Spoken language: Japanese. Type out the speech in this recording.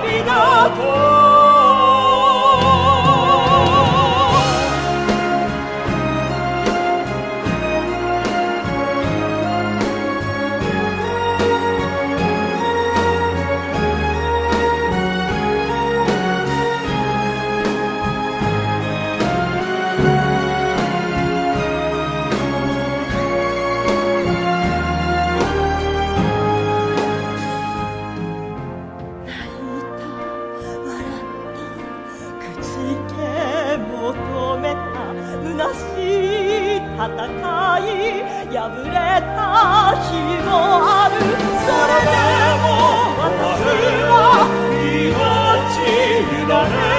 旅立と。うしい戦い破れた日もある。それでも私は命だね。